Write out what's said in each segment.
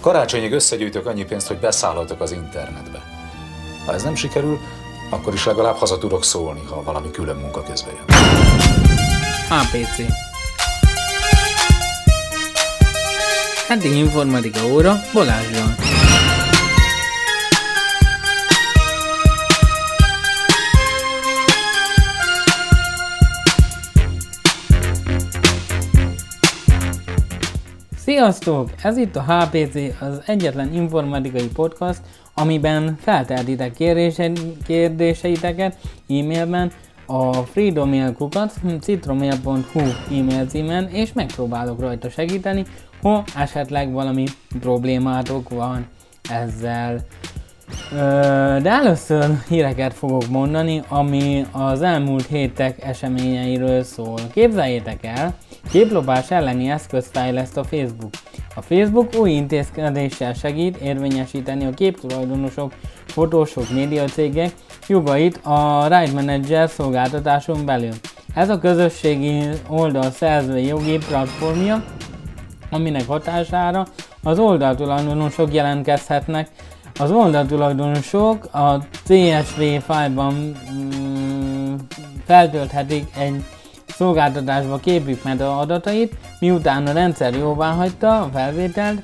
Karácsonyig összegyűjtök annyi pénzt, hogy beszállhatok az internetbe. Ha ez nem sikerül, akkor is legalább haza tudok szólni, ha valami külön munka közben jön. APC Heti informatika óra Balázsral. Sziasztok! Ez itt a HPC, az egyetlen informatikai podcast, amiben felteltitek kérdéseiteket e-mailben a freedommailkukat citromail.hu e-mail címen, és megpróbálok rajta segíteni, ha esetleg valami problémátok van ezzel. De először híreket fogok mondani, ami az elmúlt hétek eseményeiről szól. Képzeljétek el, képlopás elleni eszköz fejleszt a Facebook. A Facebook új intézkedéssel segít érvényesíteni a képtulajdonosok, fotósok, médiacégek jogait a Ride Manager szolgáltatáson belül. Ez a közösségi oldal szerzői jogi platformja, aminek hatására az oldaltulajdonosok jelentkezhetnek. Az oldaltulajdonosok a CSV fájlban mm, feltölthetik egy szolgáltatásba képük meta adatait, miután a rendszer jóvá hagyta a felvételt,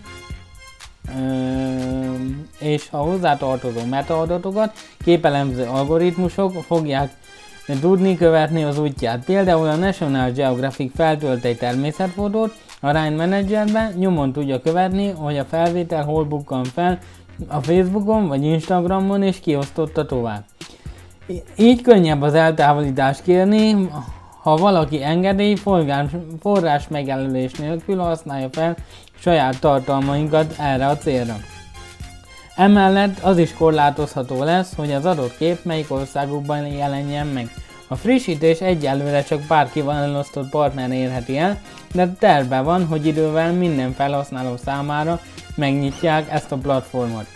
és a hozzátartozó metaadatokat képelemző algoritmusok fogják tudni követni az útját. Például a National Geographic feltölt egy természetfotót a Ryan Managerben, nyomon tudja követni, hogy a felvétel hol bukkan fel a Facebookon vagy Instagramon és kiosztotta tovább. Így könnyebb az eltávolítást kérni, ha valaki engedély forrás, megjelölés nélkül használja fel saját tartalmainkat erre a célra. Emellett az is korlátozható lesz, hogy az adott kép melyik országokban jelenjen meg. A frissítés egyelőre csak pár kiválasztott partner érheti el, de terve van, hogy idővel minden felhasználó számára megnyitják ezt a platformot.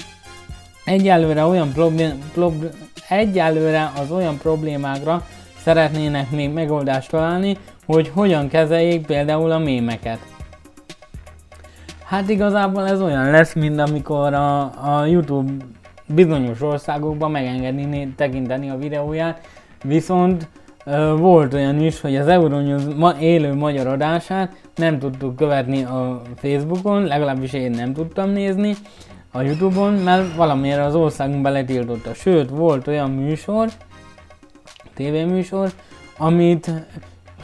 Egyelőre, olyan problém, prob, egyelőre az olyan problémákra szeretnének még megoldást találni, hogy hogyan kezeljék például a mémeket. Hát igazából ez olyan lesz, mint amikor a, a YouTube bizonyos országokban megengedni tekinteni a videóját, viszont ö, volt olyan is, hogy az Euronews ma, élő magyar adását nem tudtuk követni a Facebookon, legalábbis én nem tudtam nézni a Youtube-on, mert valamiért az országunk beletiltotta. Sőt, volt olyan műsor, tévéműsor, amit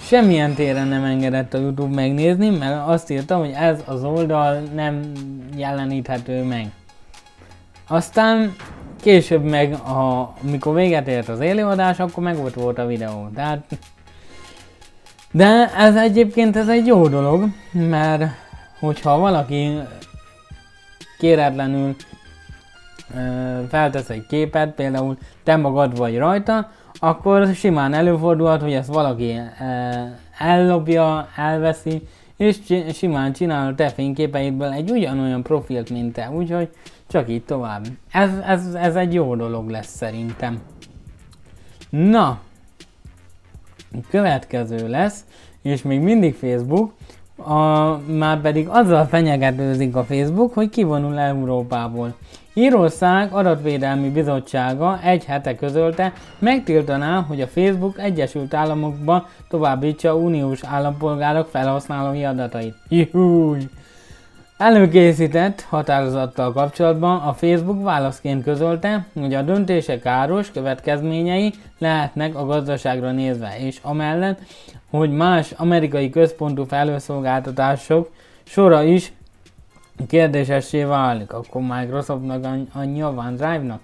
semmilyen téren nem engedett a YouTube megnézni, mert azt írta, hogy ez az oldal nem jeleníthető meg. Aztán később meg, a, amikor véget ért az élőadás, akkor meg ott volt a videó. Tehát, de ez egyébként ez egy jó dolog, mert hogyha valaki kéretlenül feltesz egy képet, például te magad vagy rajta, akkor simán előfordulhat, hogy ezt valaki ellopja, elveszi, és simán csinál a te fényképeidből egy ugyanolyan profilt, mint te, úgyhogy csak így tovább. Ez, ez, ez egy jó dolog lesz szerintem. Na, következő lesz, és még mindig Facebook, a, már pedig azzal fenyegetőzik a Facebook, hogy kivonul Európából. Írország adatvédelmi bizottsága egy hete közölte, megtiltaná, hogy a Facebook Egyesült Államokba továbbítsa uniós állampolgárok felhasználói adatait. Juhúj! Előkészített határozattal kapcsolatban a Facebook válaszként közölte, hogy a döntése káros következményei lehetnek a gazdaságra nézve, és amellett, hogy más amerikai központú felhőszolgáltatások sora is kérdésessé válik, akkor Microsoftnak annyi a OneDrive-nak?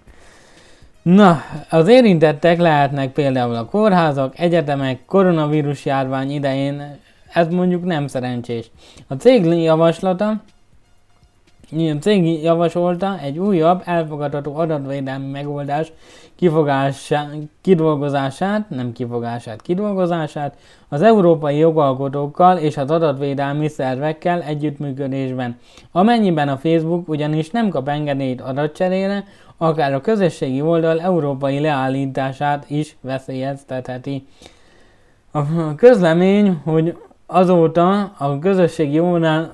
Na, az érintettek lehetnek például a kórházak, egyetemek, koronavírus járvány idején, ez mondjuk nem szerencsés. A cég javaslata a cég javasolta egy újabb, elfogadható adatvédelmi megoldás kidolgozását, nem kifogását, kidolgozását az európai jogalkotókkal és az adatvédelmi szervekkel együttműködésben. Amennyiben a Facebook ugyanis nem kap engedélyt adatcserére, akár a közösségi oldal európai leállítását is veszélyeztetheti. A közlemény, hogy Azóta a közösségi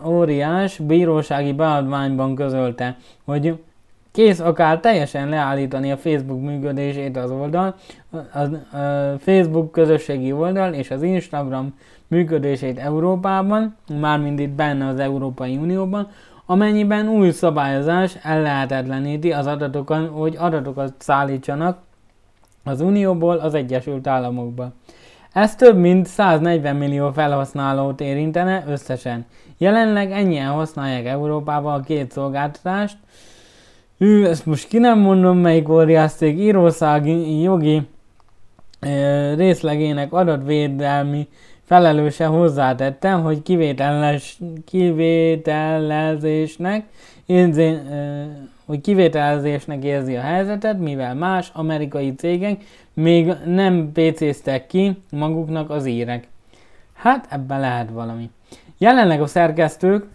óriás bírósági beadványban közölte, hogy kész akár teljesen leállítani a Facebook működését az oldal, a Facebook közösségi oldal és az Instagram működését Európában, mármint itt benne az Európai Unióban, amennyiben új szabályozás ellehetetleníti az adatokat, hogy adatokat szállítsanak az Unióból az Egyesült Államokba. Ez több mint 140 millió felhasználót érintene összesen. Jelenleg ennyien használják Európában a két szolgáltatást. Hű, ezt most ki nem mondom, melyik óriászték írószági jogi ö, részlegének adatvédelmi felelőse hozzátette, hogy kivételes, kivételezésnek érzi, hogy kivételezésnek érzi a helyzetet, mivel más amerikai cégek még nem PC-ztek ki maguknak az írek. Hát ebben lehet valami. Jelenleg a szerkesztők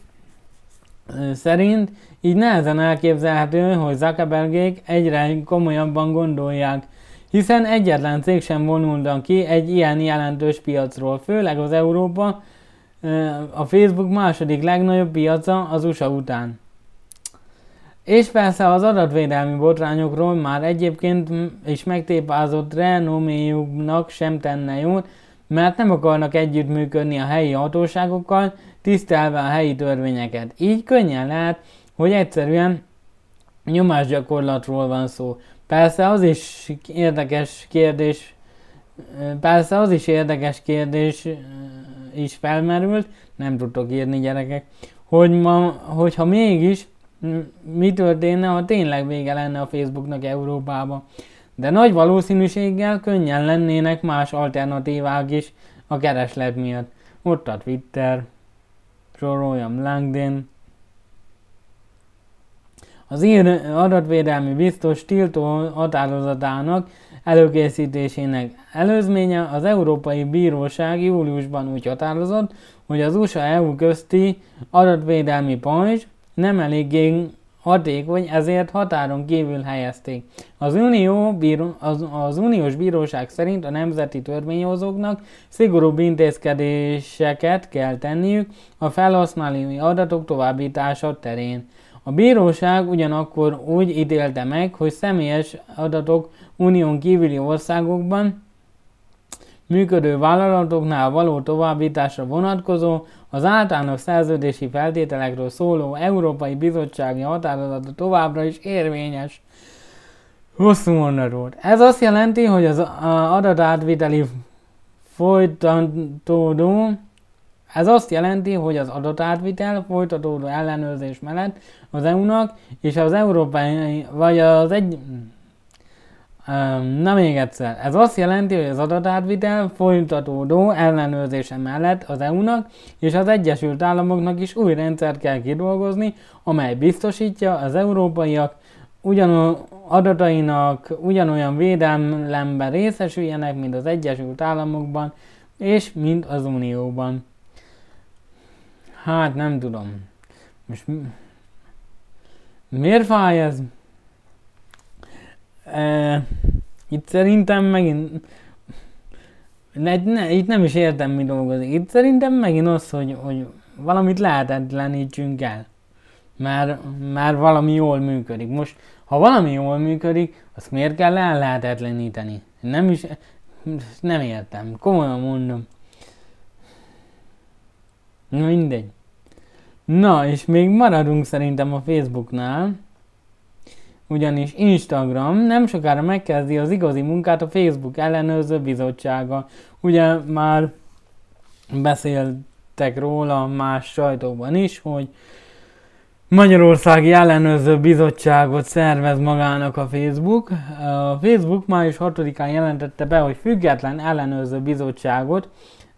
szerint így nehezen elképzelhető, hogy Zuckerbergék egyre komolyabban gondolják hiszen egyetlen cég sem vonuldan ki egy ilyen jelentős piacról, főleg az Európa, a Facebook második legnagyobb piaca az USA után. És persze az adatvédelmi botrányokról már egyébként is megtépázott renoméjuknak sem tenne jót, mert nem akarnak együttműködni a helyi hatóságokkal, tisztelve a helyi törvényeket. Így könnyen lehet, hogy egyszerűen nyomásgyakorlatról van szó. Persze az is érdekes kérdés, persze az is érdekes kérdés is felmerült, nem tudtok írni gyerekek, hogy ma, hogyha mégis mi történne, ha tényleg vége lenne a Facebooknak Európába. De nagy valószínűséggel könnyen lennének más alternatívák is a kereslet miatt. Ott a Twitter, soroljam LinkedIn, az ír adatvédelmi biztos tiltó határozatának előkészítésének előzménye az Európai Bíróság júliusban úgy határozott, hogy az USA-EU közti adatvédelmi pajzs nem eléggé hatékony, ezért határon kívül helyezték. Az, Unió bíró, az, az Uniós Bíróság szerint a nemzeti törvényhozóknak szigorúbb intézkedéseket kell tenniük a felhasználói adatok továbbítása terén. A bíróság ugyanakkor úgy ítélte meg, hogy személyes adatok unión kívüli országokban működő vállalatoknál való továbbításra vonatkozó, az általános szerződési feltételekről szóló Európai Bizottsági határozata továbbra is érvényes. Hosszú mondat. Ez azt jelenti, hogy az adatátviteli folytatódó ez azt jelenti, hogy az adatátvitel folytatódó ellenőrzés mellett az EU-nak és az európai, vagy az egy... Na még egyszer. Ez azt jelenti, hogy az adatátvitel folytatódó ellenőrzése mellett az EU-nak és az Egyesült Államoknak is új rendszert kell kidolgozni, amely biztosítja az európaiak ugyanolyan adatainak ugyanolyan védelemben részesüljenek, mint az Egyesült Államokban és mint az Unióban. Hát nem tudom. Most miért fáj ez? E, itt szerintem megint ne, ne, itt nem is értem, mi dolgozik. Itt szerintem megint az, hogy, hogy valamit lehetetlenítsünk el. Már, már valami jól működik. Most, ha valami jól működik, azt miért kell el lehetetleníteni? Nem is, nem értem. Komolyan mondom. Na mindegy. Na, és még maradunk szerintem a Facebooknál, ugyanis Instagram nem sokára megkezdi az igazi munkát a Facebook ellenőrző bizottsága. Ugye már beszéltek róla más sajtóban is, hogy Magyarországi ellenőrző bizottságot szervez magának a Facebook. A Facebook május 6-án jelentette be, hogy független ellenőrző bizottságot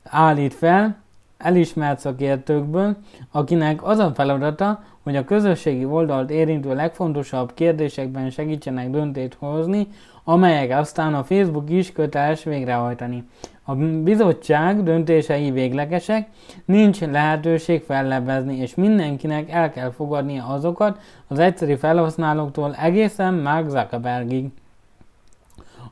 állít fel, elismert szakértőkből, akinek az a feladata, hogy a közösségi oldalt érintő legfontosabb kérdésekben segítsenek döntést hozni, amelyek aztán a Facebook is köteles végrehajtani. A bizottság döntései véglegesek, nincs lehetőség fellebezni, és mindenkinek el kell fogadnia azokat az egyszerű felhasználóktól egészen Mark Zuckerbergig.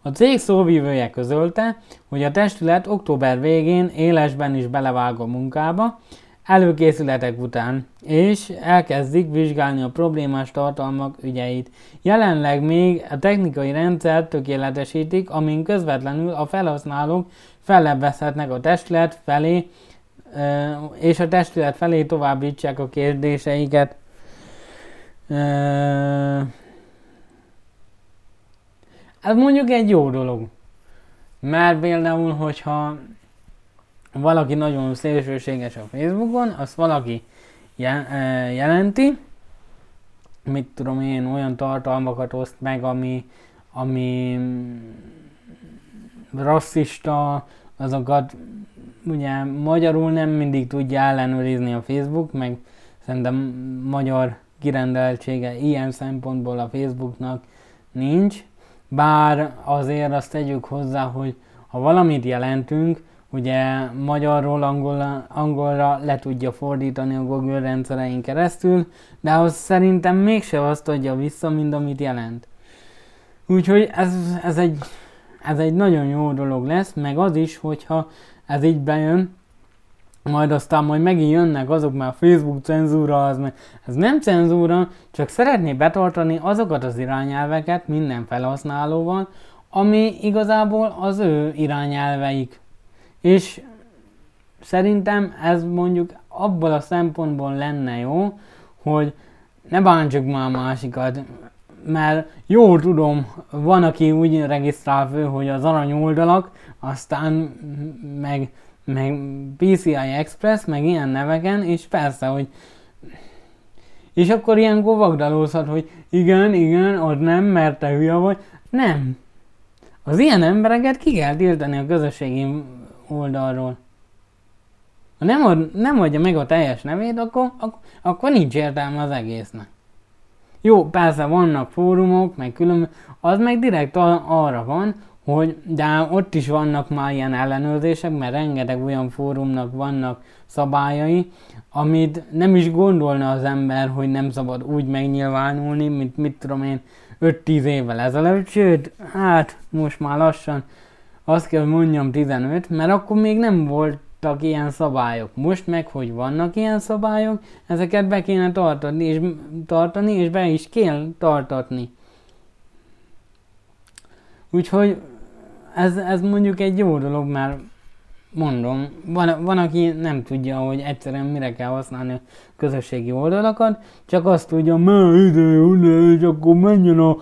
A cég szóvívője közölte, hogy a testület október végén élesben is belevág a munkába, előkészületek után, és elkezdik vizsgálni a problémás tartalmak ügyeit. Jelenleg még a technikai rendszert tökéletesítik, amin közvetlenül a felhasználók fellebbezhetnek a testület felé, és a testület felé továbbítsák a kérdéseiket. Ez mondjuk egy jó dolog. Mert például, hogyha valaki nagyon szélsőséges a Facebookon, azt valaki jelenti, mit tudom én, olyan tartalmakat oszt meg, ami, ami rasszista, azokat ugye magyarul nem mindig tudja ellenőrizni a Facebook, meg szerintem magyar kirendeltsége ilyen szempontból a Facebooknak nincs, bár azért azt tegyük hozzá, hogy ha valamit jelentünk, ugye magyarról angolra, angolra le tudja fordítani a Google rendszerein keresztül, de az szerintem mégse azt adja vissza, mint amit jelent. Úgyhogy ez, ez, egy, ez egy nagyon jó dolog lesz, meg az is, hogyha ez így bejön, majd aztán majd megint jönnek azok már Facebook cenzúra, az meg, ez nem cenzúra, csak szeretné betartani azokat az irányelveket minden felhasználóval, ami igazából az ő irányelveik. És szerintem ez mondjuk abból a szempontból lenne jó, hogy ne bántsuk már a másikat, mert jó tudom, van, aki úgy regisztrál fő, hogy az arany oldalak, aztán meg, meg PCI Express, meg ilyen neveken, és persze, hogy és akkor ilyen govagdalózhat, hogy igen, igen, ott nem, mert te hülye vagy. Nem. Az ilyen embereket ki kell tiltani a közösségi oldalról. Ha nem, ad, nem adja meg a teljes nevét, akkor, akkor, akkor nincs értelme az egésznek. Jó, persze vannak fórumok, meg külön, az meg direkt arra van, hogy de ott is vannak már ilyen ellenőrzések, mert rengeteg olyan fórumnak vannak szabályai, amit nem is gondolna az ember, hogy nem szabad úgy megnyilvánulni, mint mit tudom én, 5-10 évvel ezelőtt, sőt, hát most már lassan azt kell, hogy mondjam 15, mert akkor még nem voltak ilyen szabályok. Most meg, hogy vannak ilyen szabályok, ezeket be kéne tartani, és, tartani, és be is kell tartatni. Úgyhogy ez, ez mondjuk egy jó dolog, mert mondom, van, van, aki nem tudja, hogy egyszerűen mire kell használni a közösségi oldalakat, csak azt tudja, mert ide, oda, és akkor menjen a...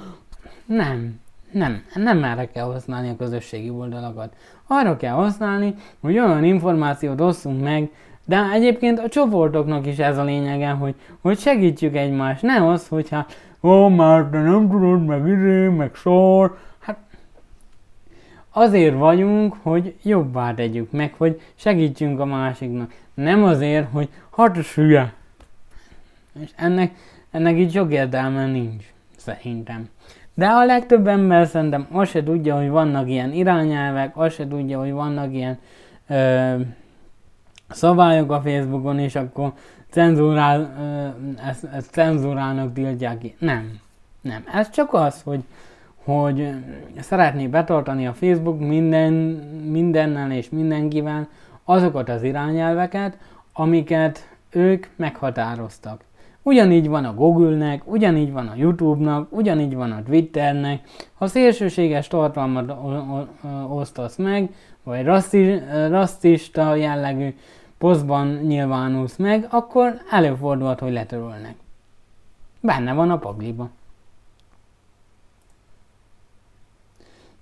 Nem, nem, nem erre kell használni a közösségi oldalakat. Arra kell használni, hogy olyan információt osszunk meg, de egyébként a csoportoknak is ez a lényege, hogy, hogy segítsük egymást. Ne az, hogyha ó, már te nem tudod, meg izé, meg sor. Azért vagyunk, hogy jobbá tegyük meg, hogy segítsünk a másiknak. Nem azért, hogy hatos hülye. És ennek, ennek így sok értelme nincs, szerintem. De a legtöbb ember szerintem azt se tudja, hogy vannak ilyen irányelvek, azt se tudja, hogy vannak ilyen ö, szabályok a Facebookon, és akkor cenzúrál, ö, ezt, ezt cenzúrának tiltják ki. Nem. Nem. Ez csak az, hogy, hogy szeretné betartani a Facebook minden, mindennel és mindenkivel azokat az irányelveket, amiket ők meghatároztak. Ugyanígy van a Google-nek, ugyanígy van a YouTube-nak, ugyanígy van a Twitternek. Ha szélsőséges tartalmat osztasz meg, vagy rasszista jellegű posztban nyilvánulsz meg, akkor előfordulhat, hogy letörölnek. Benne van a pagliba.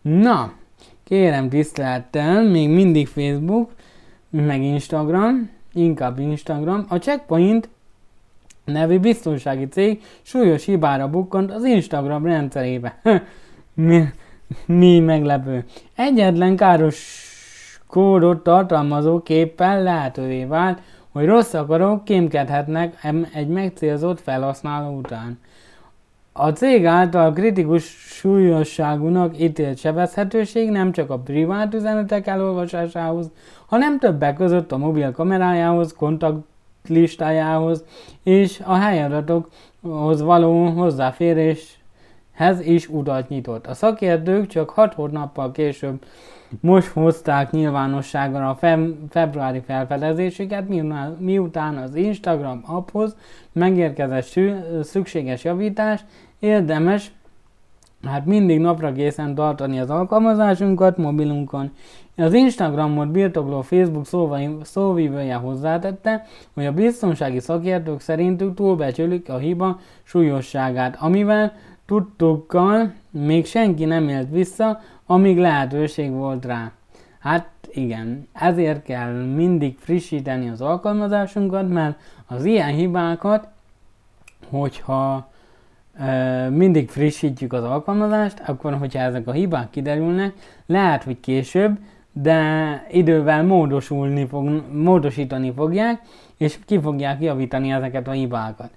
Na, kérem tisztelettel, még mindig Facebook, meg Instagram, inkább Instagram. A checkpoint nevű biztonsági cég súlyos hibára bukkant az Instagram rendszerébe. mi, mi meglepő. Egyetlen káros kódot tartalmazó képpel lehetővé vált, hogy rossz akarok kémkedhetnek egy megcélzott felhasználó után. A cég által kritikus súlyosságúnak ítélt sebezhetőség nem csak a privát üzenetek elolvasásához, hanem többek között a mobil kamerájához, kontakt listájához és a helyadatokhoz való hozzáférés hez is utat nyitott. A szakértők csak 6 hónappal később most hozták nyilvánosságra a feb- februári felfedezésüket, miután az Instagram apphoz megérkezett szükséges javítás, érdemes hát mindig napra készen tartani az alkalmazásunkat mobilunkon. Az Instagramot birtokló Facebook szóvívője hozzátette, hogy a biztonsági szakértők szerintük túlbecsülik a hiba súlyosságát, amivel tudtukkal még senki nem élt vissza, amíg lehetőség volt rá. Hát igen, ezért kell mindig frissíteni az alkalmazásunkat, mert az ilyen hibákat, hogyha e, mindig frissítjük az alkalmazást, akkor hogyha ezek a hibák kiderülnek, lehet, hogy később, de idővel módosulni fog, módosítani fogják, és ki fogják javítani ezeket a hibákat.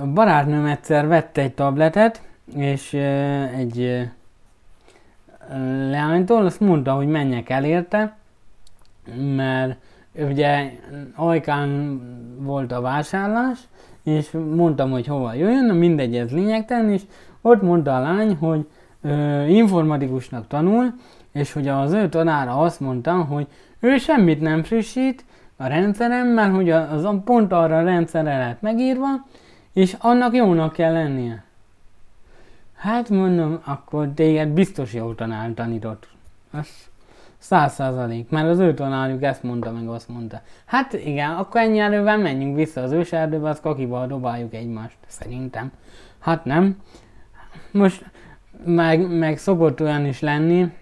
A barátnőm egyszer vette egy tabletet, és egy leánytól azt mondta, hogy menjek el érte, mert ugye ajkán volt a vásárlás, és mondtam, hogy hova jöjjön, mindegy, ez lényegtelen, és ott mondta a lány, hogy ö, informatikusnak tanul, és hogy az ő tanára azt mondta, hogy ő semmit nem frissít a rendszerem, mert hogy az pont arra a rendszerre lett megírva, és annak jónak kell lennie. Hát mondom, akkor téged biztos jó tanár tanított. Az száz százalék, mert az ő tanárjuk ezt mondta, meg azt mondta. Hát igen, akkor ennyi erővel menjünk vissza az őserdőbe, az kakival dobáljuk egymást, szerintem. Hát nem. Most meg, meg szokott olyan is lenni,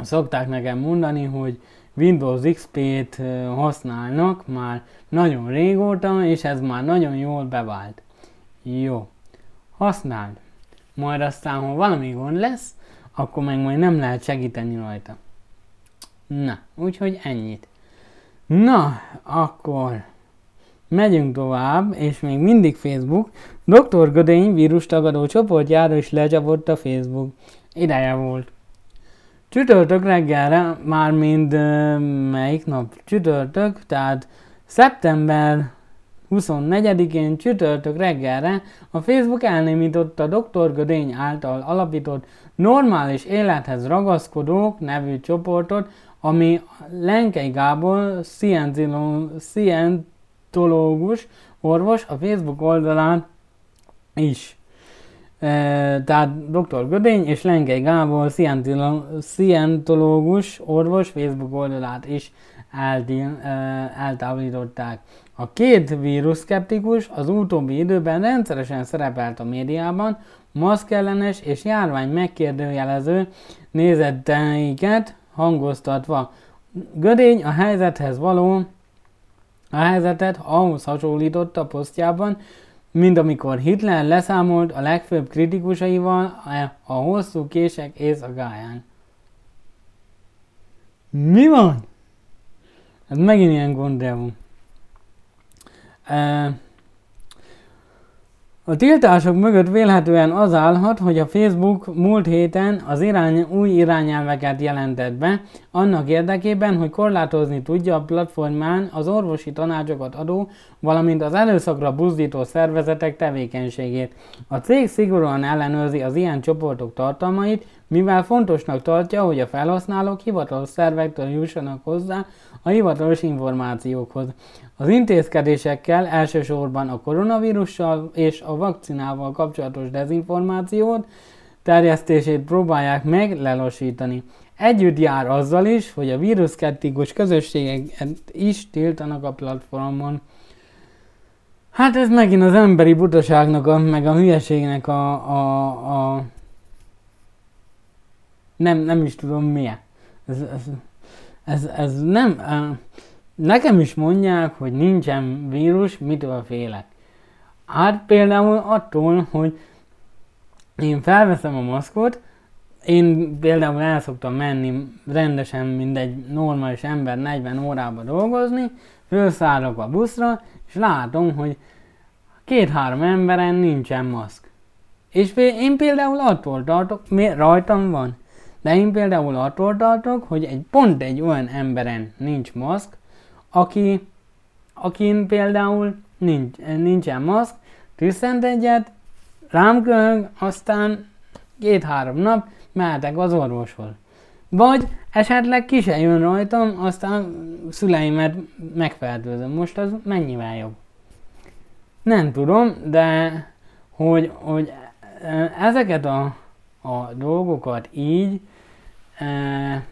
szokták nekem mondani, hogy Windows XP-t használnak már nagyon régóta, és ez már nagyon jól bevált. Jó, használd. Majd aztán, ha valami gond lesz, akkor meg majd nem lehet segíteni rajta. Na, úgyhogy ennyit. Na, akkor megyünk tovább, és még mindig Facebook. Dr. Gödény vírustagadó csoportjára is lecsapott a Facebook. Ideje volt. Csütörtök reggelre, már mind uh, melyik nap? Csütörtök, tehát szeptember 24-én csütörtök reggelre a Facebook elnémította Dr. Gödény által alapított normális élethez ragaszkodók nevű csoportot, ami Lenkei Gábor, szientológus orvos a Facebook oldalán is. E, tehát dr. Gödény és Lenkei Gábor, szientológus orvos Facebook oldalát is e, eltávolították. A két vírusszkeptikus az utóbbi időben rendszeresen szerepelt a médiában, maszkellenes és járvány megkérdőjelező nézeteiket hangoztatva. Gödény a helyzethez való a helyzetet ahhoz hasonlította posztjában, mint amikor Hitler leszámolt a legfőbb kritikusaival a hosszú kések éjszakáján. Mi van? Ez megint ilyen gondreum. A tiltások mögött vélhetően az állhat, hogy a Facebook múlt héten az irány, új irányelveket jelentett be, annak érdekében, hogy korlátozni tudja a platformán az orvosi tanácsokat adó, valamint az előszakra buzdító szervezetek tevékenységét. A cég szigorúan ellenőrzi az ilyen csoportok tartalmait, mivel fontosnak tartja, hogy a felhasználók hivatalos szervektől jussanak hozzá a hivatalos információkhoz. Az intézkedésekkel elsősorban a koronavírussal és a vakcinával kapcsolatos dezinformációt terjesztését próbálják meg lelassítani. Együtt jár azzal is, hogy a víruszkeptikus közösségeket is tiltanak a platformon. Hát ez megint az emberi butaságnak, a, meg a hülyeségnek a, a, a nem, nem is tudom milyen. Ez, ez, ez, ez nem... Nekem is mondják, hogy nincsen vírus, mitől félek. Hát például attól, hogy én felveszem a maszkot, én például el szoktam menni rendesen, mint egy normális ember 40 órába dolgozni, felszállok a buszra, és látom, hogy két-három emberen nincsen maszk. És én például attól tartok, mi rajtam van, de én például attól tartok, hogy egy pont egy olyan emberen nincs maszk, aki, akin például nincs, nincsen maszk, tüsszent egyet, rám köhög, aztán két-három nap mehetek az orvoshoz. Vagy esetleg ki se jön rajtam, aztán szüleimet megfertőzöm. Most az mennyivel jobb? Nem tudom, de hogy, hogy e, ezeket a, a dolgokat így, e,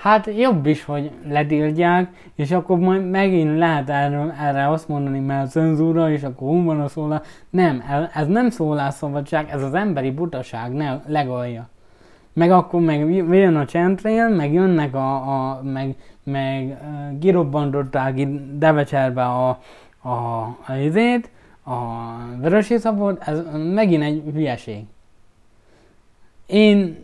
hát jobb is, hogy letiltják, és akkor majd megint lehet erről, erre azt mondani, mert cenzúra, és akkor hol van a szólás. Nem, ez nem szólásszabadság, ez az emberi butaság ne, legalja. Meg akkor meg jön a chemtrail, meg jönnek a, a meg, meg uh, kirobbantották itt Devecserbe a, a, a izét, a vörösi szabot, ez megint egy hülyeség. Én,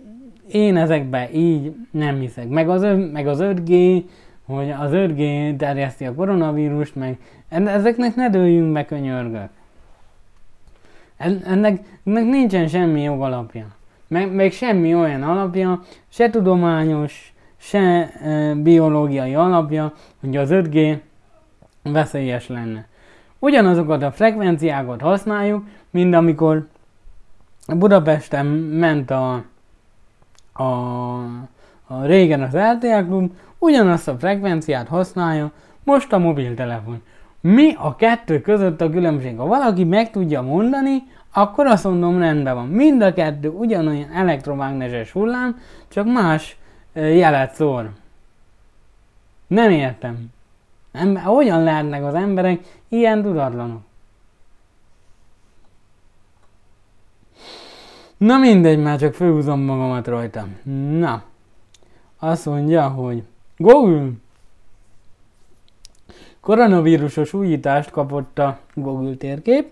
én ezekbe így nem hiszek. Meg az, meg az 5G, hogy az 5G terjeszti a koronavírust, meg ezeknek ne dőljünk be könyörgök. Ennek, ennek nincsen semmi jogalapja meg, meg semmi olyan alapja, se tudományos, se e, biológiai alapja, hogy az 5G veszélyes lenne. Ugyanazokat a frekvenciákat használjuk, mint amikor Budapesten ment a, a, a régen az RTL klub, ugyanazt a frekvenciát használja most a mobiltelefon. Mi a kettő között a különbség? Ha valaki meg tudja mondani, akkor azt mondom rendben van. Mind a kettő ugyanolyan elektromágneses hullám, csak más jelet szór. Nem értem. Nem, hogyan lehetnek az emberek ilyen tudatlanok? Na mindegy, már csak főhúzom magamat rajta. Na, azt mondja, hogy Google koronavírusos újítást kapott a Google térkép,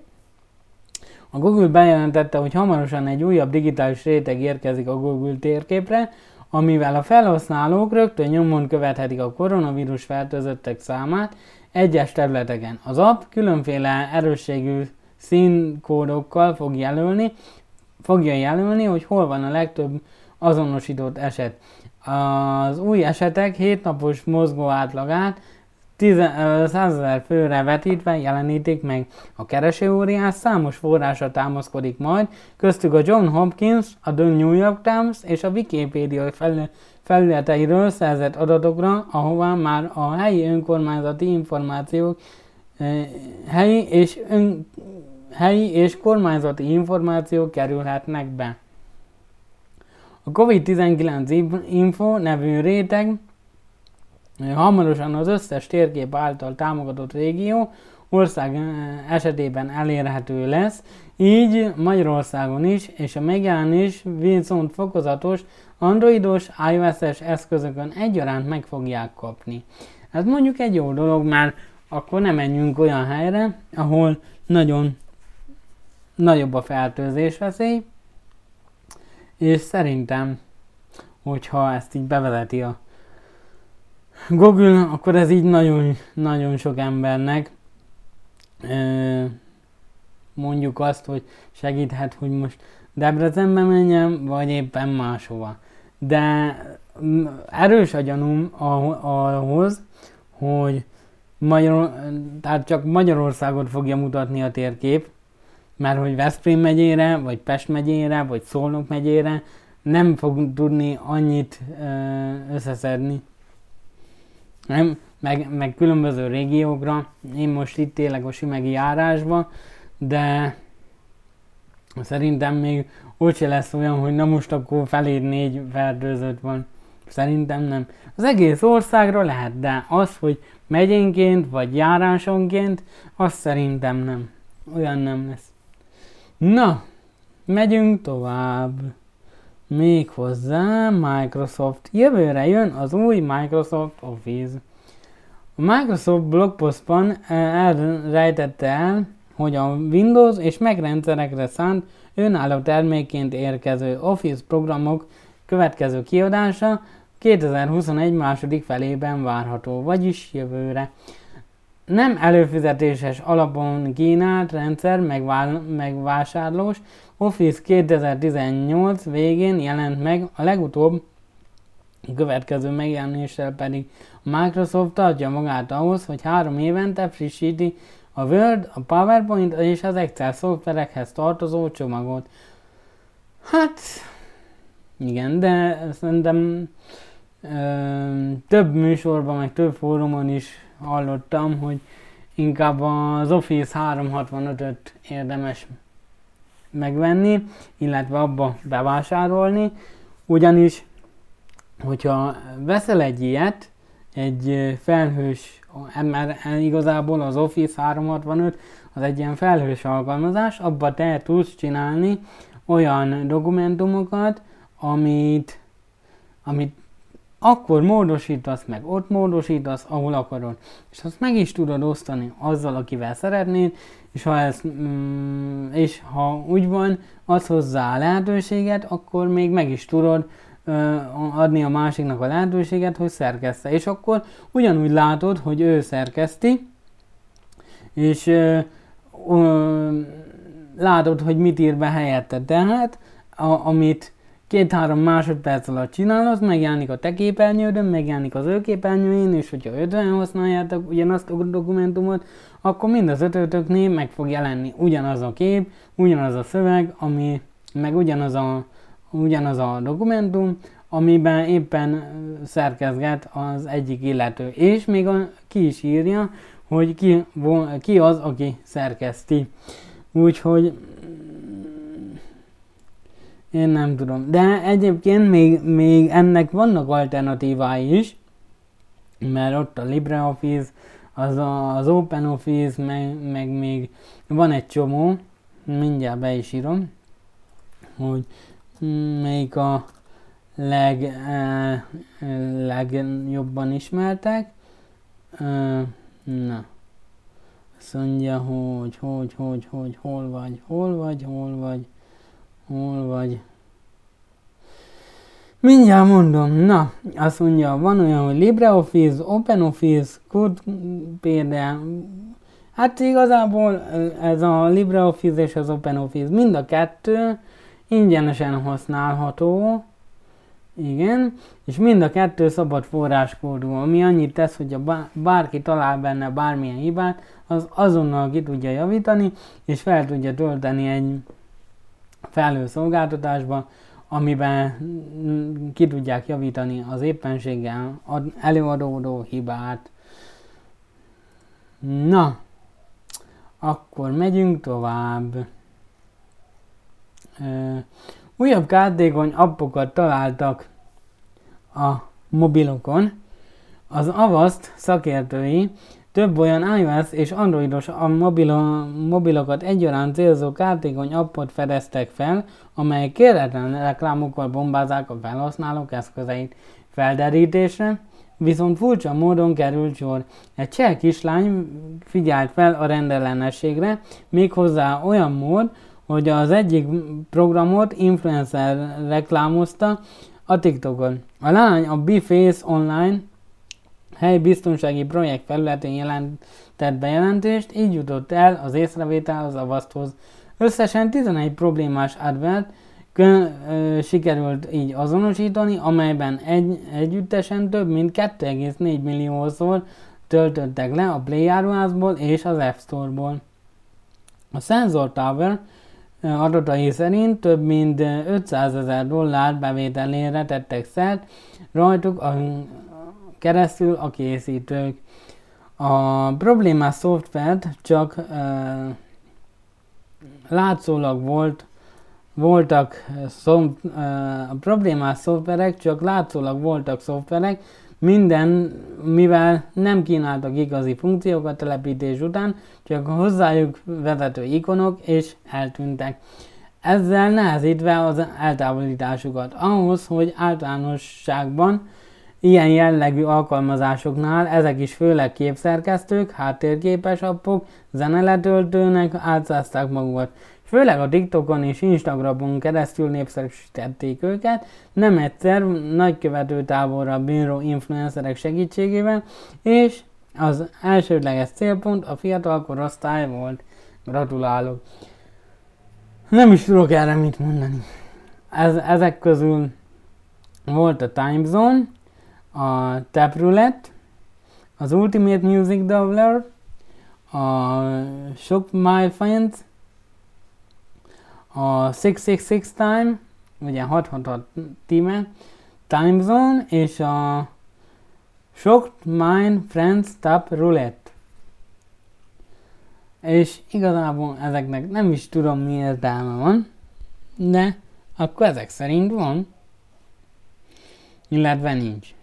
a Google bejelentette, hogy hamarosan egy újabb digitális réteg érkezik a Google térképre, amivel a felhasználók rögtön nyomon követhetik a koronavírus fertőzöttek számát egyes területeken. Az app különféle erősségű színkódokkal fog jelölni, fogja jelölni, hogy hol van a legtöbb azonosított eset. Az új esetek hétnapos mozgó átlagát 100 ezer főre vetítve jelenítik meg. A keresőóriás számos forrásra támaszkodik majd, köztük a John Hopkins, a The New York Times és a Wikipedia felületeiről szerzett adatokra, ahová már a helyi önkormányzati információk helyi és, ön, helyi és kormányzati információk kerülhetnek be. A COVID-19 Info nevű réteg Hamarosan az összes térkép által támogatott régió ország esetében elérhető lesz, így Magyarországon is, és a megjelenés viszont fokozatos androidos, iOS-es eszközökön egyaránt meg fogják kapni. Ez mondjuk egy jó dolog, mert akkor nem menjünk olyan helyre, ahol nagyon nagyobb a fertőzés veszély, és szerintem, hogyha ezt így bevezeti a Google, akkor ez így nagyon, nagyon sok embernek mondjuk azt, hogy segíthet, hogy most Debrecenbe menjem, vagy éppen máshova. De erős a gyanúm ahhoz, hogy Magyar, tehát csak Magyarországot fogja mutatni a térkép, mert hogy Veszprém megyére, vagy Pest megyére, vagy Szolnok megyére nem fog tudni annyit összeszedni nem? Meg, meg különböző régiókra. Én most itt élek a Simegi járásba, de szerintem még úgyse lesz olyan, hogy na most akkor feléd négy fertőzött van. Szerintem nem. Az egész országra lehet, de az, hogy megyénként vagy járásonként, az szerintem nem. Olyan nem lesz. Na, megyünk tovább. Még hozzá Microsoft. Jövőre jön az új Microsoft Office. A Microsoft blogpostban eh, elrejtette el, hogy a Windows és Mac rendszerekre szánt önálló termékként érkező Office programok következő kiadása 2021 második felében várható, vagyis jövőre. Nem előfizetéses alapon kínált rendszer megvásárlós, Office 2018 végén jelent meg, a legutóbb következő megjelenéssel pedig Microsoft tartja magát ahhoz, hogy három évente frissíti a Word, a PowerPoint és az Excel szoftverekhez tartozó csomagot. Hát, igen, de szerintem ö, több műsorban, meg több fórumon is hallottam, hogy inkább az Office 365-öt érdemes megvenni, illetve abba bevásárolni, ugyanis, hogyha veszel egy ilyet, egy felhős, mert igazából az Office 365 az egy ilyen felhős alkalmazás, abba te tudsz csinálni olyan dokumentumokat, amit, amit akkor módosítasz meg, ott módosítasz, ahol akarod. És azt meg is tudod osztani azzal, akivel szeretnéd, és ha, ez, mm, és ha úgy van, az hozzá a lehetőséget, akkor még meg is tudod ö, adni a másiknak a lehetőséget, hogy szerkeszte. És akkor ugyanúgy látod, hogy ő szerkeszti, és ö, ö, látod, hogy mit ír be helyette. Tehát, a, amit két-három másodperc alatt csinálod, megjelenik a te képernyődön, megjelenik az ő képernyőjén, és hogyha ötven használjátok ugyanazt a dokumentumot, akkor mind az ötötöknél meg fog jelenni ugyanaz a kép, ugyanaz a szöveg, ami meg ugyanaz a, ugyanaz a dokumentum, amiben éppen szerkezget az egyik illető. És még a, ki is írja, hogy ki, ki az, aki szerkeszti. Úgyhogy én nem tudom. De egyébként még, még ennek vannak alternatívái is, mert ott a LibreOffice, az a, az OpenOffice, meg, meg még van egy csomó, mindjárt be is írom, hogy melyik a leg, eh, legjobban ismertek. Eh, na. Azt mondja, hogy, hogy, hogy, hogy, hol vagy, hol vagy, hol vagy. Hol vagy? Mindjárt mondom, na, azt mondja, van olyan, hogy LibreOffice, OpenOffice, Code például, hát igazából ez a LibreOffice és az OpenOffice mind a kettő ingyenesen használható, igen, és mind a kettő szabad forráskódú, ami annyit tesz, hogy a bárki talál benne bármilyen hibát, az azonnal ki tudja javítani, és fel tudja tölteni egy felhő szolgáltatásba, amiben ki tudják javítani az éppenséggel előadódó hibát. Na, akkor megyünk tovább. újabb kártékony appokat találtak a mobilokon. Az Avast szakértői több olyan iOS és androidos a mobilo, mobilokat egyaránt célzó kártékony appot fedeztek fel, amelyek kéretlen reklámokkal bombázák a felhasználók eszközeit felderítésre, viszont furcsa módon került sor. Egy cseh kislány figyelt fel a rendellenességre, méghozzá olyan mód, hogy az egyik programot influencer reklámozta a TikTokon. A lány a Biface Online helyi biztonsági projekt felületén jelentett bejelentést, így jutott el az észrevétel az avaszthoz. Összesen 11 problémás advert kön, ö, sikerült így azonosítani, amelyben egy, együttesen több mint 2,4 milliószor töltöttek le a Play áruházból és az App Store-ból. A Sensor Tower adatai szerint több mint 500 ezer dollár bevételére tettek szert, rajtuk a keresztül a készítők. A problémás szoftvert csak uh, látszólag volt, voltak szom, uh, a problémás szoftverek csak látszólag voltak szoftverek, minden, mivel nem kínáltak igazi funkciókat telepítés után, csak hozzájuk vezető ikonok és eltűntek. Ezzel nehezítve az eltávolításukat. Ahhoz, hogy általánosságban Ilyen jellegű alkalmazásoknál ezek is főleg képszerkesztők, háttérképes appok, zeneletöltőnek átszázták magukat. Főleg a TikTokon és Instagramon keresztül népszerűsítették őket, nem egyszer nagykövető távolra bíró influencerek segítségével, és az elsődleges célpont a fiatal korosztály volt. Gratulálok! Nem is tudok erre mit mondani. Ez, ezek közül volt a Time Zone, a Taproulette, az Ultimate Music Doubler, a sok My Friends, a 666 Time, ugye 666 time, Time Zone, és a sok My Friends Tap Roulette. És igazából ezeknek nem is tudom mi értelme van, de akkor ezek szerint van, illetve nincs.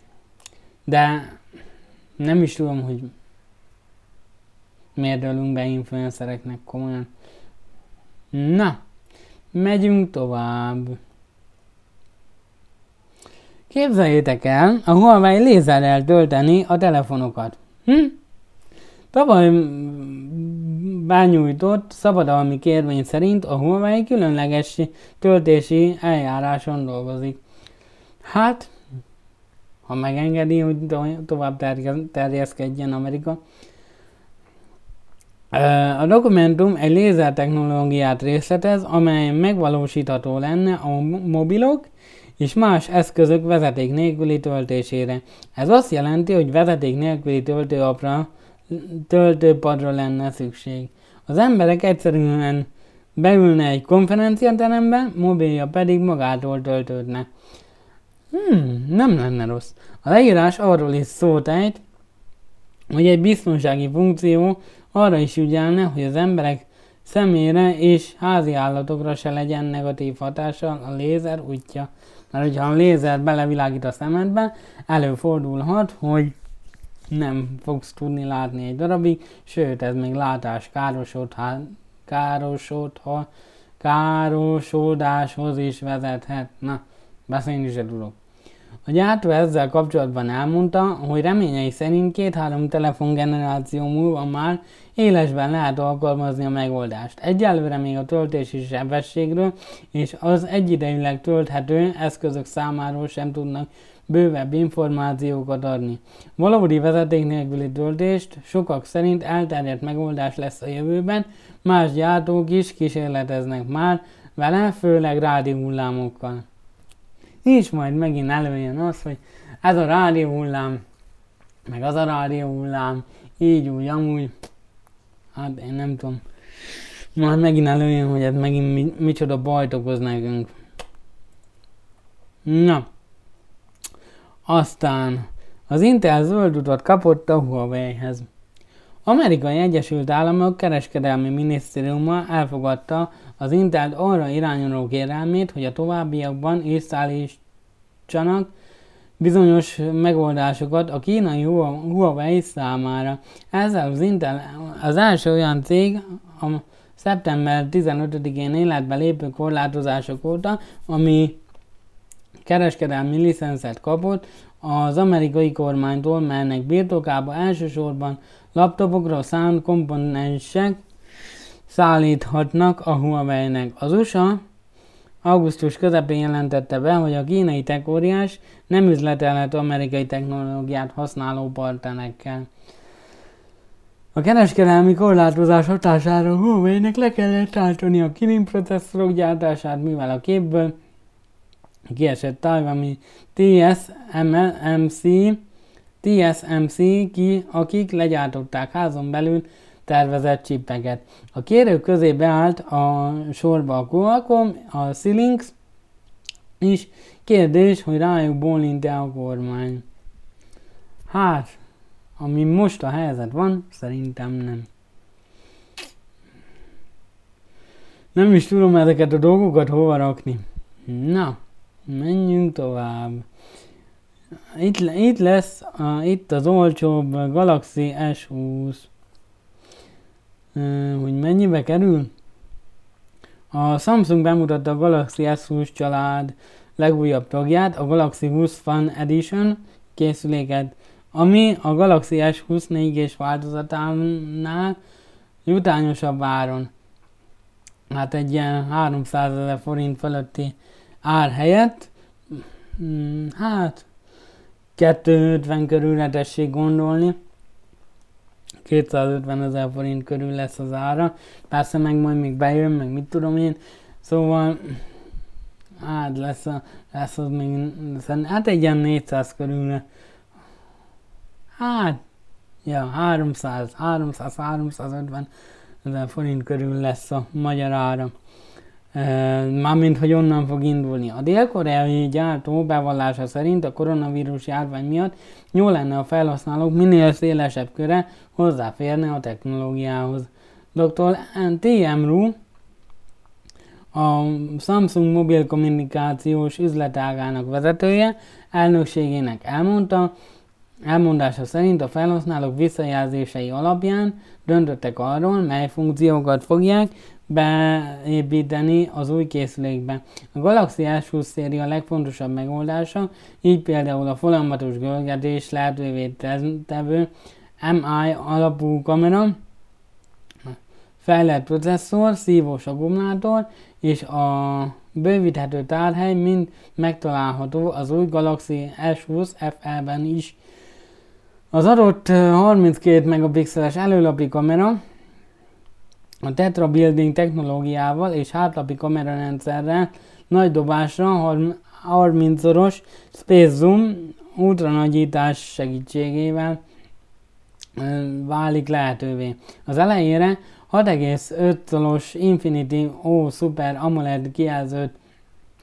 De nem is tudom, hogy miért dőlünk be influencereknek komolyan. Na, megyünk tovább. Képzeljétek el, a Huawei lézerrel tölteni a telefonokat. Hm? Tavaly bányújtott szabadalmi kérvény szerint a Huawei különleges töltési eljáráson dolgozik. Hát, ha megengedi, hogy tovább terjeszkedjen Amerika. A dokumentum egy lézer technológiát részletez, amely megvalósítható lenne a mobilok és más eszközök vezeték nélküli töltésére. Ez azt jelenti, hogy vezeték nélküli töltőapra, töltőpadra lenne szükség. Az emberek egyszerűen beülne egy konferenciaterembe, mobilja pedig magától töltődne. Hmm, nem lenne rossz. A leírás arról is szót ejt, hogy egy biztonsági funkció arra is ügyelne, hogy az emberek szemére és házi állatokra se legyen negatív hatással a lézer útja. Mert hogyha a lézer belevilágít a szemedbe, előfordulhat, hogy nem fogsz tudni látni egy darabig, sőt ez még látás károsodhat, károsodhat, károsodáshoz is vezethet. Na, beszélni se tudok. A gyártó ezzel kapcsolatban elmondta, hogy reményei szerint két-három telefongeneráció múlva már élesben lehet alkalmazni a megoldást. Egyelőre még a töltési sebességről és az egyidejűleg tölthető eszközök számáról sem tudnak bővebb információkat adni. Valódi vezeték nélküli töltést sokak szerint elterjedt megoldás lesz a jövőben, más gyártók is kísérleteznek már vele, főleg rádióhullámokkal és majd megint előjön az, hogy ez a rádió hullám, meg az a rádió hullám, így úgy, amúgy, hát én nem tudom. Majd megint előjön, hogy ez megint mi, micsoda bajt okoz nekünk. Na. Aztán az Intel zöld utat kapott a Huawei-hez. Amerikai Egyesült Államok kereskedelmi minisztériuma elfogadta az Intel arra irányuló kérelmét, hogy a továbbiakban szállítsanak bizonyos megoldásokat a kínai Huawei számára. Ezzel az Intel az első olyan cég, a szeptember 15-én életbe lépő korlátozások óta, ami kereskedelmi licenszet kapott az amerikai kormánytól, melynek birtokába elsősorban laptopokra szánt komponensek szállíthatnak a Huawei-nek. Az USA augusztus közepén jelentette be, hogy a kínai tekóriás nem üzletelhet amerikai technológiát használó partnerekkel. A kereskedelmi korlátozás hatására Huawei-nek le kellett állítani a Kirin processzorok gyártását, mivel a képből kiesett Taiwani TSMC, TSMC ki, akik legyártották házon belül tervezett csipeket. A kérők közé beállt a sorba a Qualcomm, a Xilinx is. Kérdés, hogy rájuk bólint-e a kormány. Hát, ami most a helyzet van, szerintem nem. Nem is tudom ezeket a dolgokat hova rakni. Na, menjünk tovább. Itt, itt lesz, a, itt az olcsóbb Galaxy S20 hogy mennyibe kerül? A Samsung bemutatta a Galaxy S20 család legújabb tagját, a Galaxy 20 Fun Edition készüléket, ami a Galaxy S20 4 változatánál jutányosabb áron. Hát egy ilyen 300 ezer forint feletti ár helyett, mm, hát 250 körülre tessék gondolni. 250 ezer forint körül lesz az ára. Persze meg majd még bejön, meg mit tudom én. Szóval, hát lesz, a, lesz az még, hát egy ilyen 400 körül. Hát, Ja, 300, 300, 350 ezer forint körül lesz a magyar ára. Mármint, hogy onnan fog indulni. A dél-koreai gyártó bevallása szerint a koronavírus járvány miatt jó lenne a felhasználók minél szélesebb köre hozzáférne a technológiához. Dr. T.M. Ru, a Samsung mobil kommunikációs üzletágának vezetője elnökségének elmondta, elmondása szerint a felhasználók visszajelzései alapján döntöttek arról, mely funkciókat fogják beépíteni az új készülékbe. A Galaxy S20 széria legfontosabb megoldása, így például a folyamatos görgetés lehetővé tevő MI alapú kamera, fejlett processzor, szívós akkumulátor és a bővíthető tárhely mind megtalálható az új Galaxy S20 FE-ben is. Az adott 32 megapixeles előlapi kamera a Tetra Building technológiával és hátlapi kamerarendszerrel nagy dobásra 30-szoros Space Zoom ultranagyítás segítségével válik lehetővé. Az elejére 6,5-szoros Infinity O Super AMOLED kijelzőt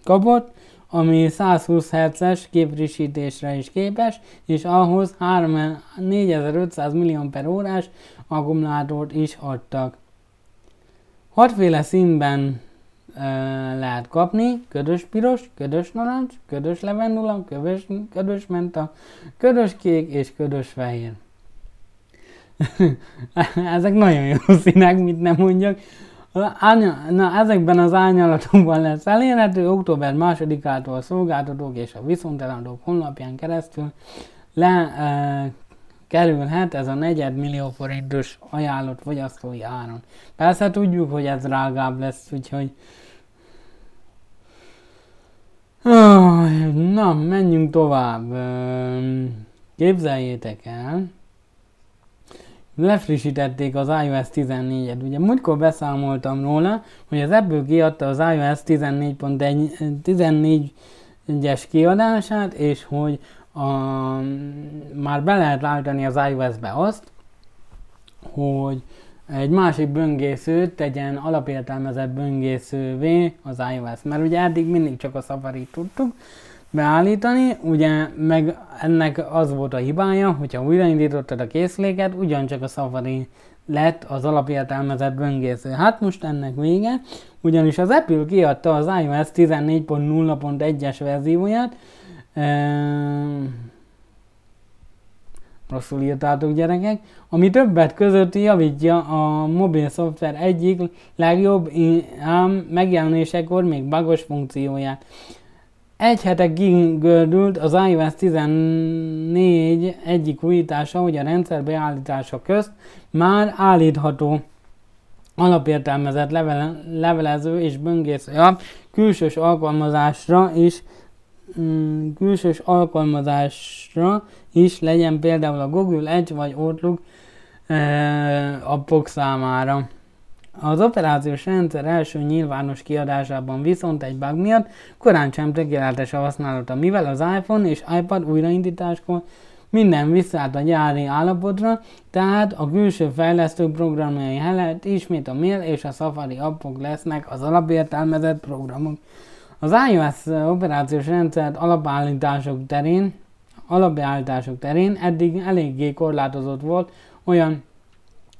kapott, ami 120 Hz-es képfrissítésre is képes, és ahhoz 3, 4500 mAh akkumulátort is adtak. Hatféle színben e, lehet kapni, ködös piros, ködös narancs, ködös levendula, ködös, ködös menta, ködös kék és ködös fehér. Ezek nagyon jó színek, mit nem mondjak. Na, ezekben az árnyalatokban lesz elérhető október másodikától a szolgáltatók és a viszonteladók honlapján keresztül le e, kerülhet ez a negyed millió forintos ajánlott fogyasztói áron. Persze tudjuk, hogy ez drágább lesz, úgyhogy Na, menjünk tovább. Képzeljétek el, lefrissítették az iOS 14-et. Ugye múltkor beszámoltam róla, hogy az Apple kiadta az iOS 14.1-es kiadását, és hogy a, már be lehet állítani az iOS-be azt, hogy egy másik böngészőt tegyen alapértelmezett böngészővé az iOS. Mert ugye eddig mindig csak a Safari tudtuk, beállítani, ugye meg ennek az volt a hibája, hogyha újraindítottad a készüléket, ugyancsak a Safari lett az alapértelmezett böngésző. Hát most ennek vége, ugyanis az Apple kiadta az iOS 14.0.1-es verzióját, rosszul írtátok gyerekek, ami többet között javítja a mobil szoftver egyik legjobb ám megjelenésekor még bagos funkcióját. Egy hete kigördült az iOS 14 egyik újítása, hogy a rendszer beállítása közt már állítható alapértelmezett levele, levelező és böngésző külsős alkalmazásra is külsős alkalmazásra is legyen például a Google Edge vagy Outlook e, appok számára. Az operációs rendszer első nyilvános kiadásában viszont egy bug miatt korán sem tökéletes a használata, mivel az iPhone és iPad újraindításkor minden visszaállt a gyári állapotra, tehát a külső fejlesztő programjai helyett ismét a mail és a Safari appok lesznek az alapértelmezett programok. Az iOS operációs rendszert alapállítások terén, alapállítások terén eddig eléggé korlátozott volt olyan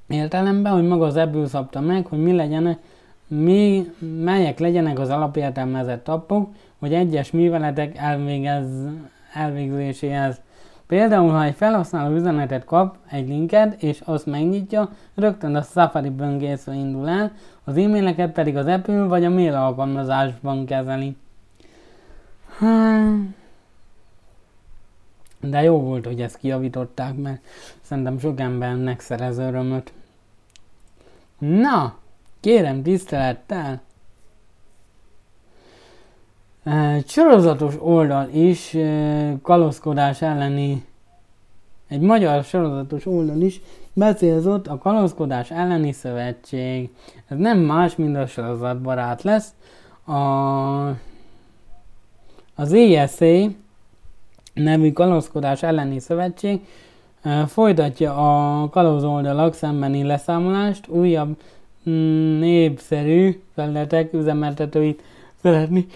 értelemben, hogy maga az ebből szabta meg, hogy mi legyen, mi, melyek legyenek az alapértelmezett appok, hogy egyes műveletek elvégez, elvégzéséhez. Például, ha egy felhasználó üzenetet kap, egy linket, és azt megnyitja, rögtön a Safari böngésző indul el, az e-maileket pedig az Apple vagy a mail alkalmazásban kezeli. Hmm. De jó volt, hogy ezt kiavították, mert szerintem sok embernek szerez örömöt. Na, kérem tisztelettel! Egy sorozatos oldal is kalózkodás elleni, egy magyar sorozatos oldal is becélzott a kalózkodás elleni szövetség. Ez nem más, mint a sorozatbarát lesz. A, az ESA nevű kalózkodás elleni szövetség Folytatja a kalóz oldalak szembeni leszámolást, újabb mm, népszerű felületek üzemeltetőit szeretni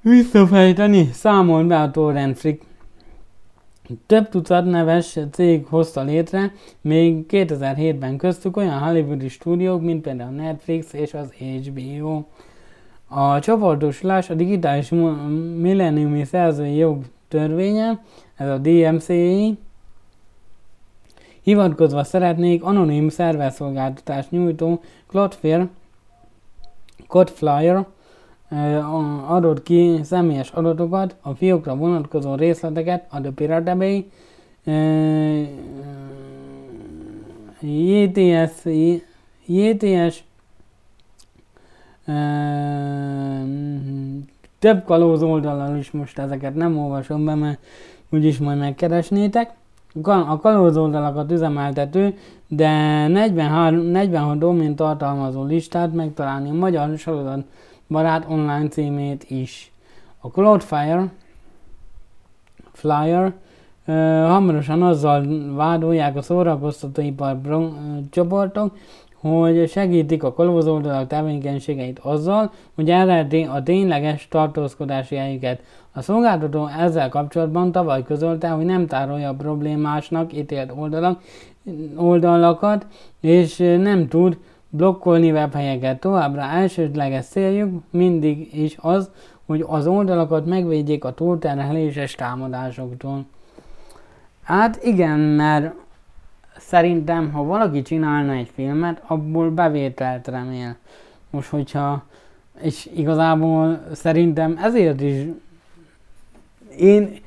visszafejteni, számol be a Torrent. Több tucat neves cég hozta létre, még 2007-ben köztük olyan hollywoodi stúdiók, mint például a Netflix és az HBO. A csoportosulás a digitális milleniumi szerzői jog törvénye, ez a DMCI, hivatkozva szeretnék anonim szerverszolgáltatást nyújtó Cloudflare, Codeflyer adott ki személyes adatokat, a fiókra vonatkozó részleteket, a The Pirate JTS, JTS több kalóz oldalon is most ezeket nem olvasom be, mert úgyis majd megkeresnétek. A kalóz oldalakat üzemeltető, de 43, 46 domain tartalmazó listát megtalálni a magyar sorozat barát online címét is. A Cloudflare Flyer uh, hamarosan azzal vádolják a szórakoztatóipar csoportok, hogy segítik a kalózoldalak tevékenységeit azzal, hogy elrejti a tényleges tartózkodási helyüket. A szolgáltató ezzel kapcsolatban tavaly közölte, hogy nem tárolja problémásnak ítélt oldalak, oldalakat, és nem tud blokkolni webhelyeket. Továbbra elsődleges céljuk mindig is az, hogy az oldalakat megvédjék a túlterheléses támadásoktól. Hát igen, mert szerintem, ha valaki csinálna egy filmet, abból bevételt remél. Most, hogyha, és igazából szerintem ezért is én,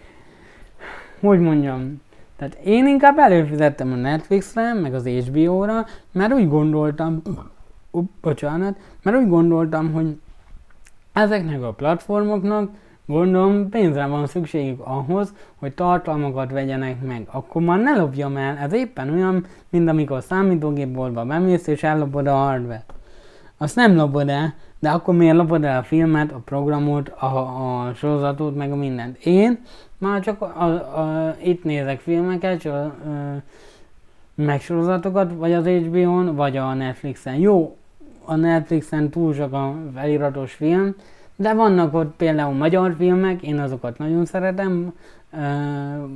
hogy mondjam, tehát én inkább előfizettem a Netflixre, meg az HBO-ra, mert úgy gondoltam, up, bocsánat, mert úgy gondoltam, hogy ezeknek a platformoknak Gondolom pénzre van szükségük ahhoz, hogy tartalmakat vegyenek meg. Akkor már ne lopjam el, ez éppen olyan, mint amikor számítógépboltba bemész és ellopod a hardware. Azt nem lopod el, de akkor miért lopod el a filmet, a programot, a, a sorozatot, meg a mindent. Én már csak a, a, itt nézek filmeket, csak a, a, meg sorozatokat, vagy az HBO-n, vagy a Netflixen. Jó, a Netflixen túl sok a feliratos film, de vannak ott például magyar filmek, én azokat nagyon szeretem,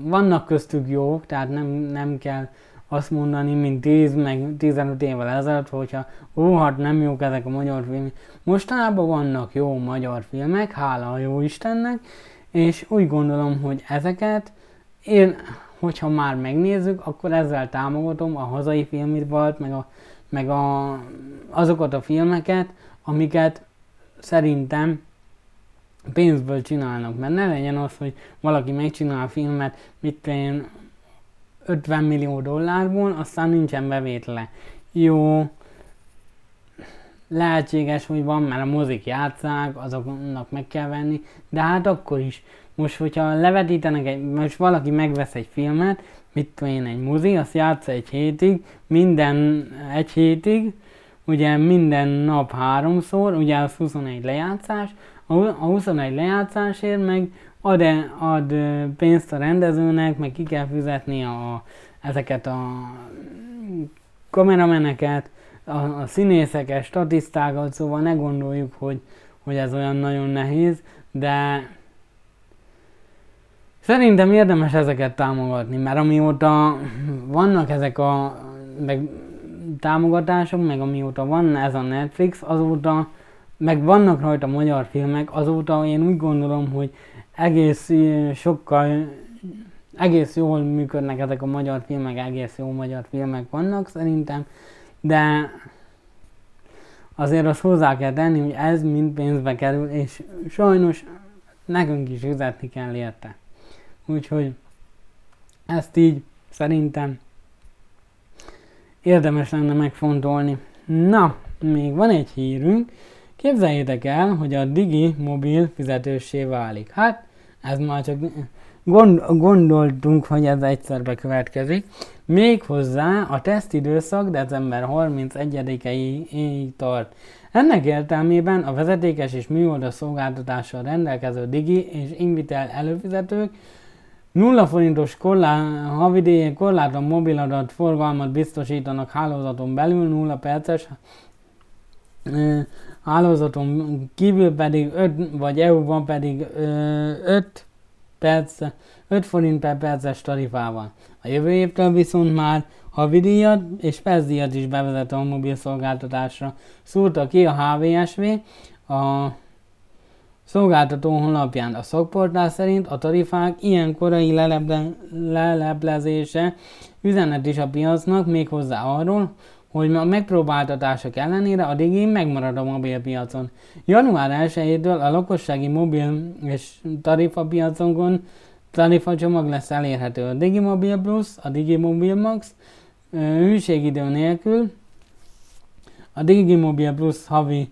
vannak köztük jók, tehát nem, nem kell azt mondani, mint 10 meg 15 évvel ezelőtt, hogyha ó, hát nem jók ezek a magyar filmek. Mostanában vannak jó magyar filmek, hála a jó Istennek, és úgy gondolom, hogy ezeket én, hogyha már megnézzük, akkor ezzel támogatom a hazai filmipart, meg, a, meg a, azokat a filmeket, amiket szerintem pénzből csinálnak, mert ne legyen az, hogy valaki megcsinál a filmet, mit én 50 millió dollárból, aztán nincsen bevétele. Jó, lehetséges, hogy van, mert a mozik játszák, azoknak meg kell venni, de hát akkor is. Most, hogyha levetítenek egy, most valaki megvesz egy filmet, mit tudom én, egy mozi, azt játsza egy hétig, minden egy hétig, ugye minden nap háromszor, ugye az 21 lejátszás, a 21 lejátszásért meg ad, -e, ad pénzt a rendezőnek, meg ki kell fizetni a, ezeket a kamerameneket, a, a színészeket, statisztákat, szóval ne gondoljuk, hogy, hogy ez olyan nagyon nehéz, de szerintem érdemes ezeket támogatni, mert amióta vannak ezek a meg támogatások, meg amióta van ez a Netflix, azóta meg vannak rajta magyar filmek, azóta én úgy gondolom, hogy egész sokkal, egész jól működnek ezek a magyar filmek, egész jó magyar filmek vannak szerintem, de azért azt hozzá kell tenni, hogy ez mind pénzbe kerül, és sajnos nekünk is fizetni kell érte. Úgyhogy ezt így szerintem érdemes lenne megfontolni. Na, még van egy hírünk, Képzeljétek el, hogy a Digi mobil fizetőssé válik. Hát, ez már csak gond, gondoltunk, hogy ez egyszer bekövetkezik. Méghozzá a tesztidőszak december 31-ig tart. Ennek értelmében a vezetékes és műholdas szolgáltatással rendelkező Digi és Invitel előfizetők 0 forintos korlá, havidélyek korlátlan mobiladat forgalmat biztosítanak hálózaton belül, 0 perces hálózaton kívül pedig 5, vagy EU-ban pedig 5 perc, 5 forint per perces tarifával. A jövő évtől viszont már havidíjat és percdíjat is bevezet a mobil szolgáltatásra. Szúrta ki a HVSV, a szolgáltató honlapján a szakportál szerint a tarifák ilyen korai leleble, leleplezése üzenet is a piacnak méghozzá arról, hogy a megpróbáltatások ellenére a Digi megmarad a mobilpiacon. Január 1-től a lakossági mobil és tarifa piaconkon tarifa csomag lesz elérhető. A Digi Mobil Plus, a Digi Mobil Max hűségidő nélkül, a Digi Mobil Plus havi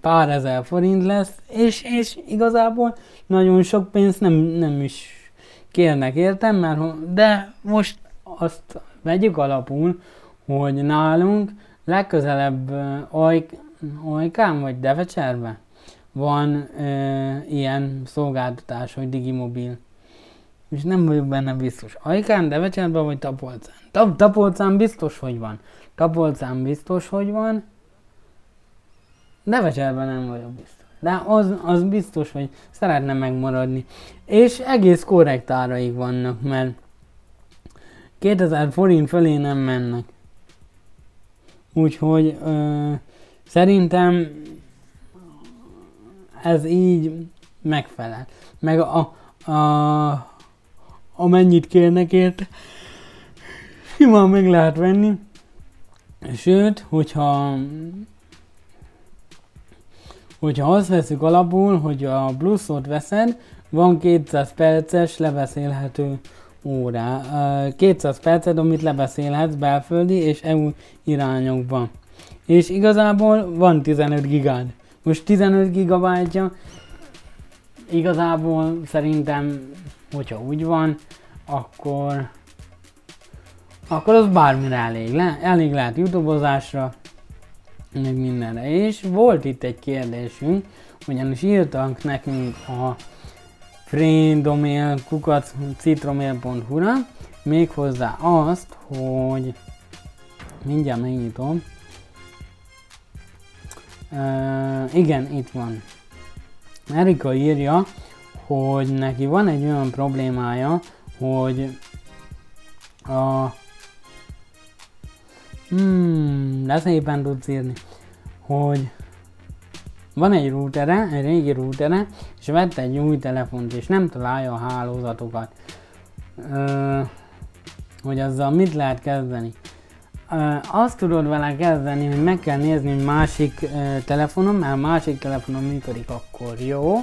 pár ezer forint lesz, és, és igazából nagyon sok pénzt nem, nem is kérnek értem, mert, de most azt vegyük alapul, hogy nálunk legközelebb Ajk, Ajkán vagy Devecserbe van e, ilyen szolgáltatás, hogy Digimobil. És nem vagyok benne biztos. Ajkán, Devecserben vagy Tapolcán? Tap, Tapolcán biztos, hogy van. Tapolcán biztos, hogy van. Devecserben nem vagyok biztos. De az, az biztos, hogy szeretne megmaradni. És egész korrekt áraik vannak, mert 2000 forint fölé nem mennek. Úgyhogy ö, szerintem ez így megfelel. Meg a, a, amennyit kérnek érte, simán meg lehet venni. Sőt, hogyha hogyha azt veszük alapul, hogy a pluszot veszed, van 200 perces lebeszélhető órá. 200 percet, amit lebeszélhetsz belföldi és EU irányokban. És igazából van 15 gigád. Most 15 gigabájtja igazából szerintem, hogyha úgy van, akkor akkor az bármire elég, le, elég lehet youtubozásra, meg mindenre. És volt itt egy kérdésünk, ugyanis írtak nekünk a fréndomél kukac citromél.hu-ra, méghozzá azt, hogy mindjárt megnyitom. Uh, igen, itt van. Erika írja, hogy neki van egy olyan problémája, hogy a Hmm, de szépen tudsz írni, hogy van egy routere, egy régi routere, és vett egy új telefont, és nem találja a hálózatokat. Ö, hogy azzal mit lehet kezdeni? Ö, azt tudod vele kezdeni, hogy meg kell nézni, másik ö, telefonom, mert másik telefonom működik, akkor jó,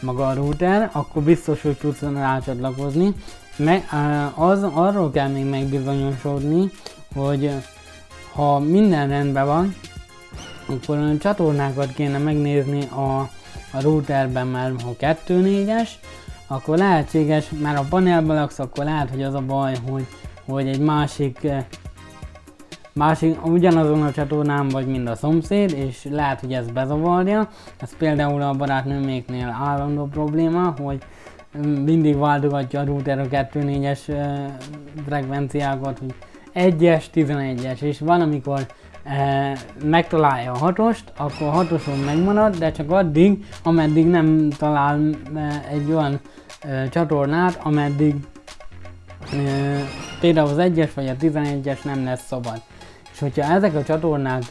maga a router, akkor biztos, hogy tudsz rácsatlakozni. Meg, az, arról kell még megbizonyosodni, hogy ha minden rendben van, akkor a csatornákat kéne megnézni a, a routerben, mert ha 2.4-es, akkor lehetséges, már a panelben laksz, akkor lehet, hogy az a baj, hogy, hogy egy másik másik, ugyanazon a csatornán vagy, mint a szomszéd, és lehet, hogy ez bezavarja. Ez például a barátnőméknél állandó probléma, hogy mindig váltogatja a router a 2.4-es frekvenciákat, hogy 1-es, 11-es, és van, amikor megtalálja a hatost, akkor a hatoson megmarad, de csak addig, ameddig nem talál e, egy olyan e, csatornát, ameddig például az 1-es vagy a 11-es nem lesz szabad. És hogyha ezek a csatornák,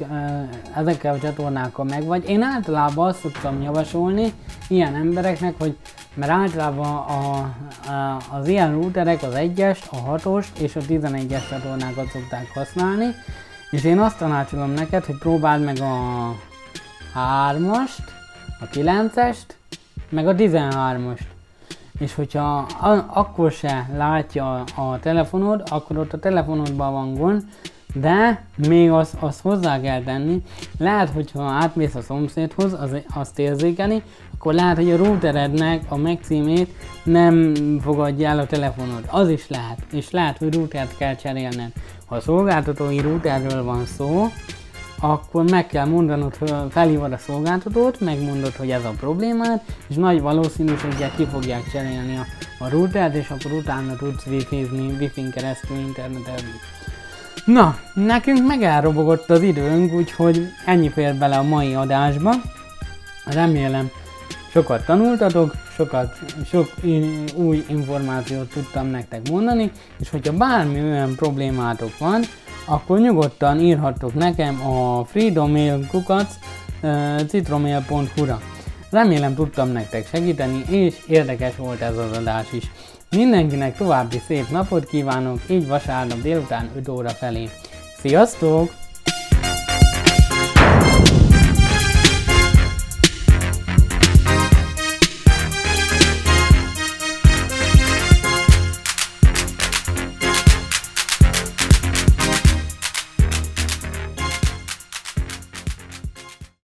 ezekkel a csatornákkal megvagy, én általában azt szoktam javasolni ilyen embereknek, hogy mert általában a, a, az ilyen routerek az 1-est, a 6-ost és a 11-es csatornákat szokták használni, és én azt tanácsolom neked, hogy próbáld meg a 3-ast, a 9-est, meg a 13-ast. És hogyha a, akkor se látja a telefonod, akkor ott a telefonodban van gond, de még azt, azt hozzá kell tenni, lehet, hogyha átmész a szomszédhoz, az, azt érzékeni, akkor lehet, hogy a routerednek a megcímét nem fogadja el a telefonod. Az is lehet, és lehet, hogy routert kell cserélned. Ha a szolgáltatói routerről van szó, akkor meg kell mondanod, felhívod a szolgáltatót, megmondod, hogy ez a problémád, és nagy valószínűséggel ki fogják cserélni a, a routert, és akkor utána tudsz wifi-zni, wifi-n keresztül internetezni. Na, nekünk meg elrobogott az időnk, úgyhogy ennyi fér bele a mai adásba. Remélem sokat tanultatok, sokat, sok új információt tudtam nektek mondani, és hogyha bármi olyan problémátok van, akkor nyugodtan írhattok nekem a freedomailkukac citromail.hu-ra. Remélem tudtam nektek segíteni, és érdekes volt ez az adás is. Mindenkinek további szép napot kívánok, így vasárnap délután 5 óra felé. Sziasztok!